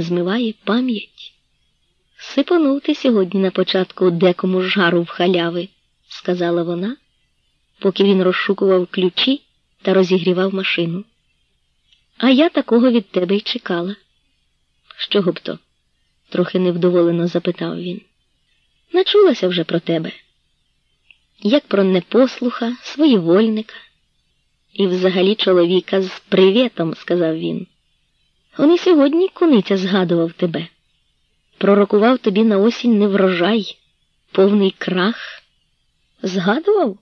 змиває пам'ять. Сипонув ти сьогодні на початку декому жару в халяви, сказала вона, поки він розшукував ключі та розігрівав машину. А я такого від тебе й чекала. Чого б то? трохи невдоволено запитав він. Начулася вже про тебе, як про непослуха, своєвольника і взагалі чоловіка з привітом, сказав він. Он і сьогодні куниця згадував тебе. Пророкував тобі на осінь неврожай, повний крах. Згадував?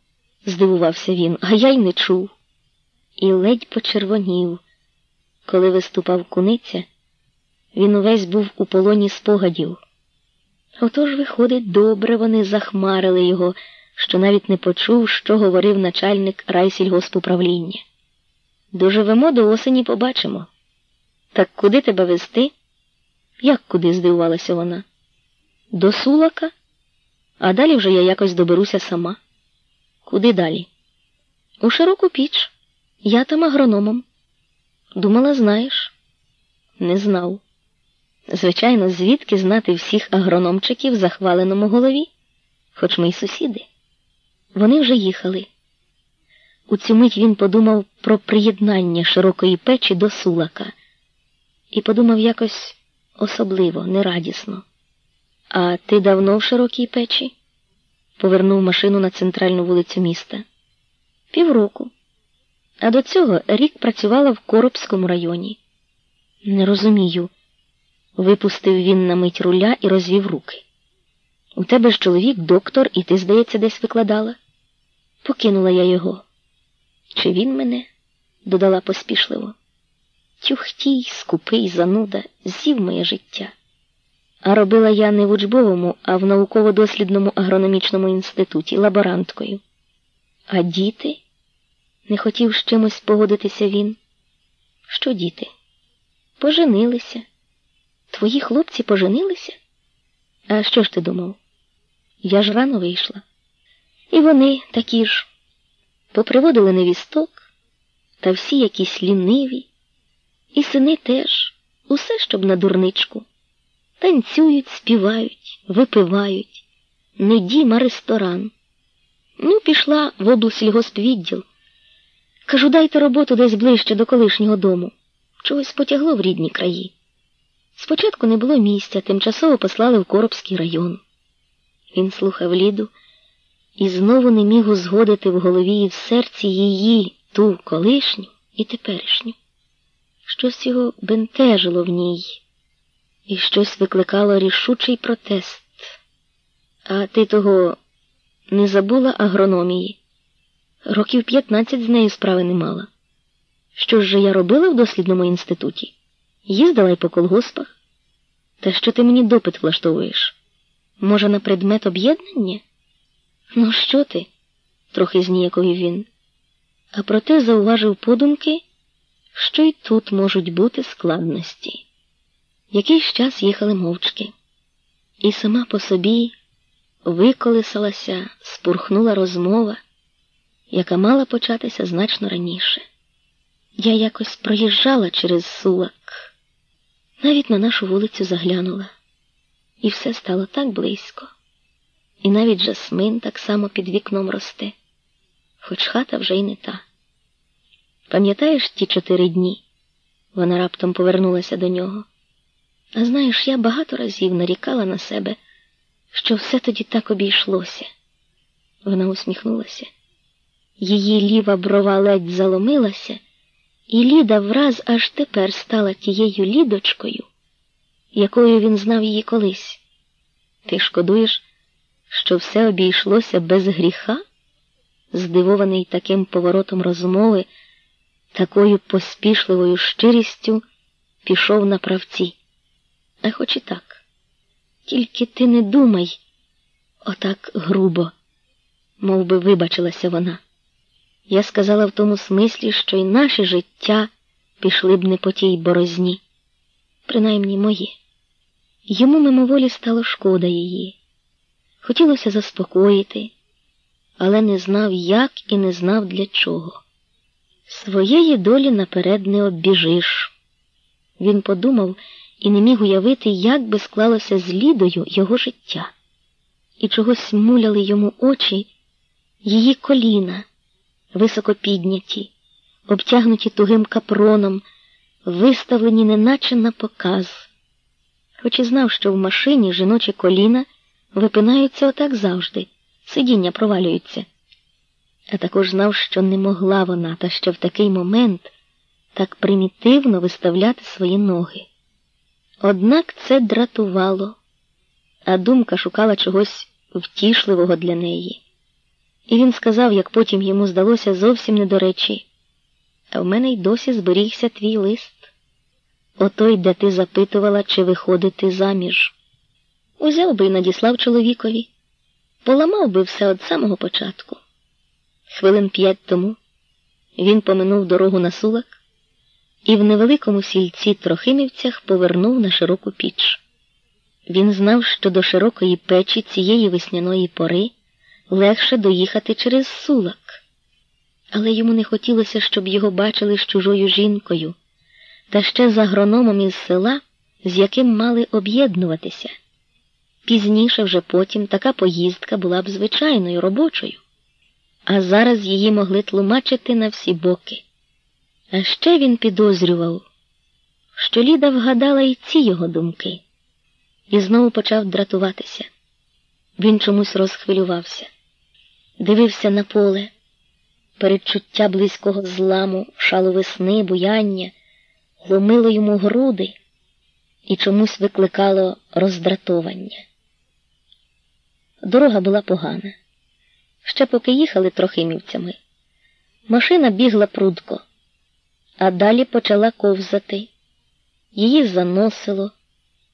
здивувався він, а я й не чув. І ледь почервонів. Коли виступав куниця, він увесь був у полоні спогадів. Отож, виходить, добре вони захмарили його, що навіть не почув, що говорив начальник райсільгоспуправління. Доживемо до осені побачимо. Так куди тебе вести? Як куди? здивувалася вона. До Сулака, а далі вже я якось доберуся сама. Куди далі? У широку піч. Я там агрономом. Думала, знаєш? Не знав. Звичайно, звідки знати всіх агрономчиків в захваленому голові, хоч ми й сусіди. Вони вже їхали. У цю мить він подумав про приєднання широкої печі до сулака і подумав якось особливо, нерадісно. А ти давно в широкій печі? Повернув машину на центральну вулицю міста. Півроку. А до цього рік працювала в Коробському районі. Не розумію. Випустив він на мить руля і розвів руки. У тебе ж чоловік доктор, і ти, здається, десь викладала. Покинула я його. Чи він мене? додала поспішливо. Тюхтій, скупий, зануда, з'їв моє життя. А робила я не в учбовому, а в науково-дослідному агрономічному інституті лаборанткою. А діти? Не хотів з чимось погодитися він. Що діти? Поженилися. Твої хлопці поженилися? А що ж ти думав? Я ж рано вийшла. І вони такі ж поприводили невісток, та всі якісь ліниві, і сини теж, усе щоб на дурничку. Танцюють, співають, випивають, не дім, ресторан. Ну, пішла в облсільгоспвідділ. Кажу, дайте роботу десь ближче до колишнього дому. Чогось потягло в рідні краї. Спочатку не було місця, тимчасово послали в Коробський район. Він слухав Ліду і знову не міг узгодити в голові і в серці її, ту колишню і теперішню. Щось його бентежило в ній, і щось викликало рішучий протест. А ти того не забула агрономії? Років п'ятнадцять з нею справи не мала. Що ж же я робила в дослідному інституті? Їздила й по колгоспах. Та що ти мені допит влаштовуєш? Може, на предмет об'єднання? Ну, що ти? трохи зніяковів він. А проте зауважив подумки, що й тут можуть бути складності. Якийсь час їхали мовчки, і сама по собі виколисалася, спурхнула розмова, яка мала початися значно раніше. Я якось проїжджала через сулак, навіть на нашу вулицю заглянула, і все стало так близько. І навіть жасмин так само під вікном росте, хоч хата вже й не та. Пам'ятаєш ті чотири дні? Вона раптом повернулася до нього. А знаєш, я багато разів нарікала на себе, що все тоді так обійшлося. Вона усміхнулася. Її ліва брова ледь заломилася, і Ліда враз аж тепер стала тією лідочкою, якою він знав її колись. Ти шкодуєш, що все обійшлося без гріха? Здивований таким поворотом розмови, такою поспішливою щирістю пішов на правці. А хоч і так, тільки ти не думай, отак грубо, мов би вибачилася вона. Я сказала в тому смислі, що й наші життя пішли б не по тій борозні, принаймні моє. Йому мимоволі стало шкода її. Хотілося заспокоїти, але не знав, як і не знав для чого. Своєї долі наперед не оббіжиш. Він подумав, і не міг уявити, як би склалося з Лідою його життя, і чогось муляли йому очі, її коліна, високо підняті, обтягнуті тугим капроном, виставлені неначе на показ, хоч і знав, що в машині жіночі коліна випинаються отак завжди, сидіння провалюються. А також знав, що не могла вона, та ще в такий момент так примітивно виставляти свої ноги. Однак це дратувало, а думка шукала чогось втішливого для неї. І він сказав, як потім йому здалося зовсім не до речі, а в мене й досі зберігся твій лист. Отой, де ти запитувала, чи виходити заміж. Узяв би і надіслав чоловікові, поламав би все від самого початку. Хвилин п'ять тому він поминув дорогу на сулак і в невеликому сільці Трохимівцях повернув на широку піч. Він знав, що до широкої печі цієї весняної пори легше доїхати через сулак, але йому не хотілося, щоб його бачили з чужою жінкою, та ще з агрономом із села, з яким мали об'єднуватися. Пізніше, вже потім, така поїздка була б звичайною робочою, а зараз її могли тлумачити на всі боки. А ще він підозрював, що Ліда вгадала і ці його думки, і знову почав дратуватися. Він чомусь розхвилювався, дивився на поле, передчуття близького зламу, шалу весни, буяння, ломило йому груди і чомусь викликало роздратовання. Дорога була погана. Ще поки їхали трохимівцями, машина бігла прудко а далі почала ковзати. Її заносило,